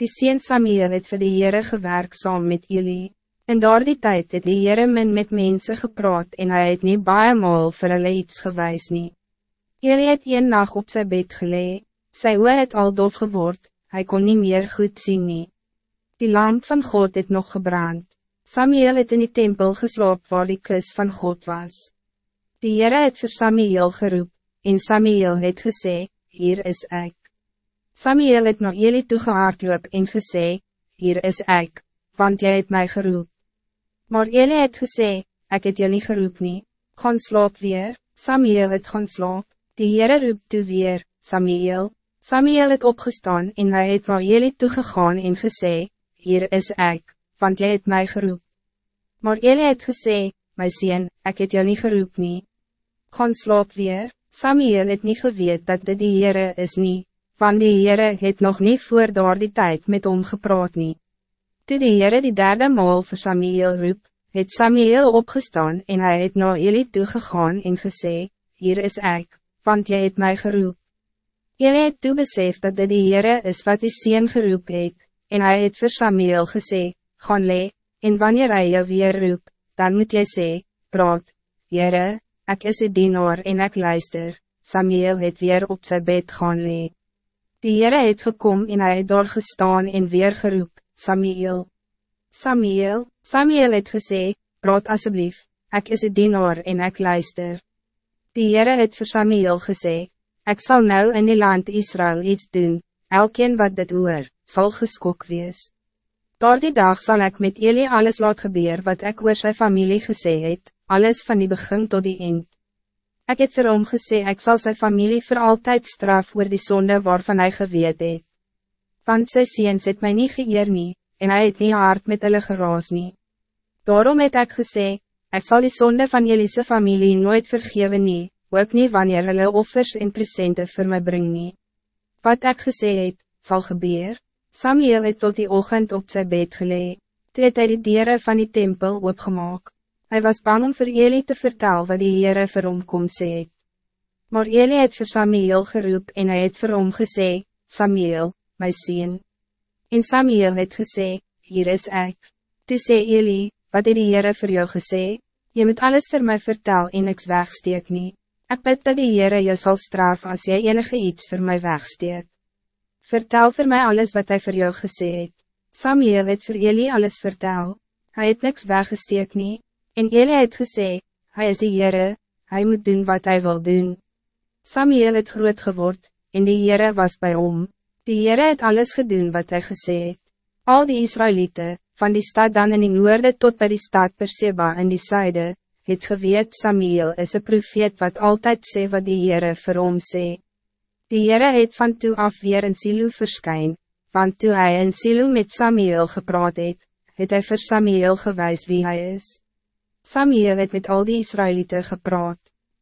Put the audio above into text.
Die sien Samuel het vir die Heere gewerk saam met Eli. In daardie tijd het die Heere min met mensen gepraat en hij het nie baie maal vir hulle iets gewys nie. Eli het een nacht op zijn bed gelee, sy oor het al dof geword, hij kon niet meer goed zien nie. Die lamp van God het nog gebrand. Samuel het in die tempel geslaap waar die kus van God was. Die Heere het vir Samuel geroep, en Samuel het gesê, hier is ik. Samuel het naar Eli toegehaardloop en gesê, hier is ik, want jij het mij geroep. Maar Eli het gesê, ik het niet geroep nie, gaan slaap weer, Samuel het gaan slaap, die Heere roep toe weer, Samuel. Samuel het opgestaan en hij het naar Eli toegegaan en gesê, hier is ik, want jij het mij geroep. Maar Eli het gesê, my sien, ik het jou niet geroep nie. Gaan slaap weer, Samuel het niet geweet dat dit die Heere is nie, van die Heere het nog niet voor door die tijd met hom gepraat nie. Toe die Heere die derde maal vir Samuel roep, het Samuel opgestaan en hij het na Eli toegegaan en gesê, hier is ik, want jy het mij geroep. Eli het toe besef dat dit die Heere is wat die Seen geroep het, en hij het vir Samuel gesê, gaan le, en wanneer hij jou weer roep, dan moet jy sê, praat, Heere, ik is een dienaar en ik luister, Samuel het weer op zijn bed gaan lee. Die Heere het gekom en hy het daar gestaan en weer geroep, Samuel. Samuel, Samuel het gesê, praat asseblief, ik is een dienaar en ik luister. Die Heere het vir Samuel gesê, ik zal nou in die land Israël iets doen, elkeen wat dit hoor, zal geskok wees. Door die dag zal ik met jullie alles laat gebeur wat ik oor sy familie gesê het, alles van die begin tot die eind. Ik het vir hom gesê, ek sal sy familie voor altijd straf oor die zonde waarvan hij geweet het. Want sy seens het my nie geëer nie, en hy het nie hard met hulle geraas nie. Daarom het ek gesê, ek sal die zonde van jullie familie nooit vergeven nie, ook nie wanneer hulle offers en presente voor mij bring nie. Wat ek gesê het, sal gebeur. Samuel het tot die ochtend op zijn bed gelee, toe het hy die dieren van die tempel opgemaak. Hij was bang om voor Eli te vertellen wat die Heere vir hom kom sê het. Maar Eli het vir Samuel geroep en hij het vir hom gesê, Samuel, my sien. En Samuel het gesê, hier is ik. Toe sê Eli, wat het die Heere vir jou gesê? Je moet alles voor mij vertellen en ik wegsteek nie. Ek bid dat die Heere jou sal straf als jy enige iets voor mij wegsteek. Vertel voor mij alles wat hij voor jou gesê het. Samuel het voor Eli alles vertel. Hij het niks weggesteek nie. En Eli het gesê, hij is die Heere, hij moet doen wat hij wil doen. Samuel het groot geword, en die Heere was bij hom. Die Heere het alles gedaan wat hij gesê het. Al die Israëlieten, van die stad dan in die noorde tot bij die stad Perseba in die zuide, het geweet Samuel is een profeet wat altijd sê wat die Heere vir hom sê. Die Heere het van toe af weer in Silo verskyn, want toe hij in Silo met Samuel gepraat het, het hy vir Samuel gewys wie hij is. Samuel het met al die Israëlieten gepraat.